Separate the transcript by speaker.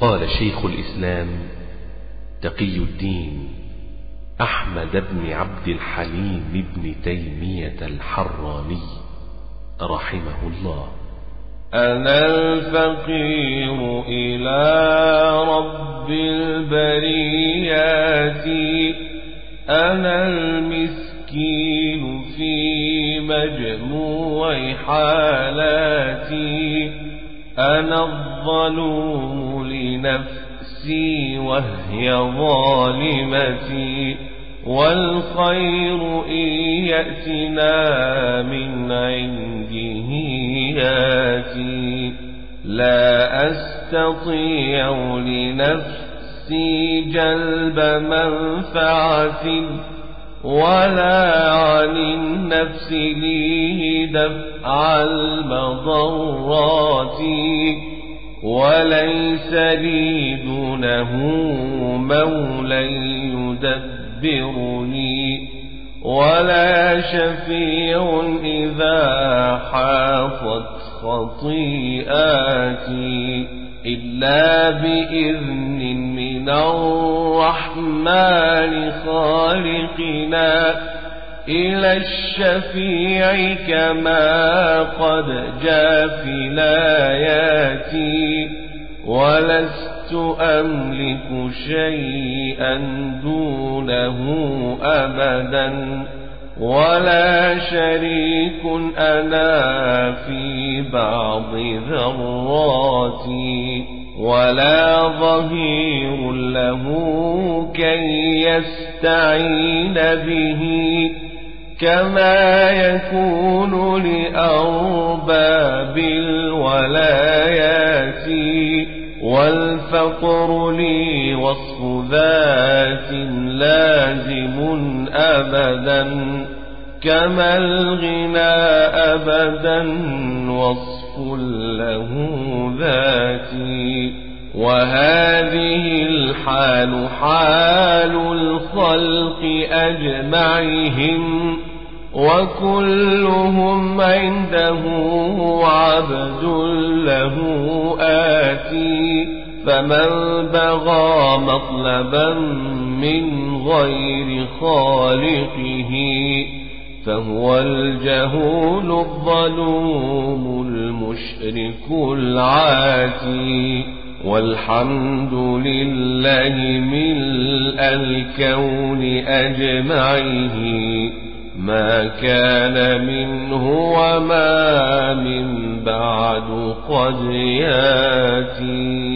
Speaker 1: قال شيخ الإسلام تقي الدين أحمد بن عبد الحليم بن تيمية الحراني رحمه الله.
Speaker 2: أنا الفقير إلى رب البريات أنا المسكين في مجموع حالاتي أنا الظلوم لنفسي وهي ظالمتي والخير إن يأتنا من عنده ياتي. لا أستطيع لنفسي جلب منفعة ولا عن النفس لي دفع المضرات. وليس لي دونه مولى يدبرني ولا شفيع إذا حافظت خطيئاتي إلا بإذن من الرحمن خالقنا إلى الشفيع كما قد جاء في الآيات. ولست أملك شيئا دونه أبدا. ولا شريك أنا في بعض ذراتي ولا ظهير له كي يستعين به. كما يكون لأرباب الولايات والفقر لي وصف ذات لازم أبدا كما الغنى أبدا وصف له ذاتي وهذه الحال حال الخلق أجمعهم وكلهم عنده عبد له آتي فمن بغى مطلبا من غير خالقه فهو الجهول الظلوم المشرك العاتي. والحمد لله ملء الكون أجمعه. ما كان منه وما من بعد قد ياتي.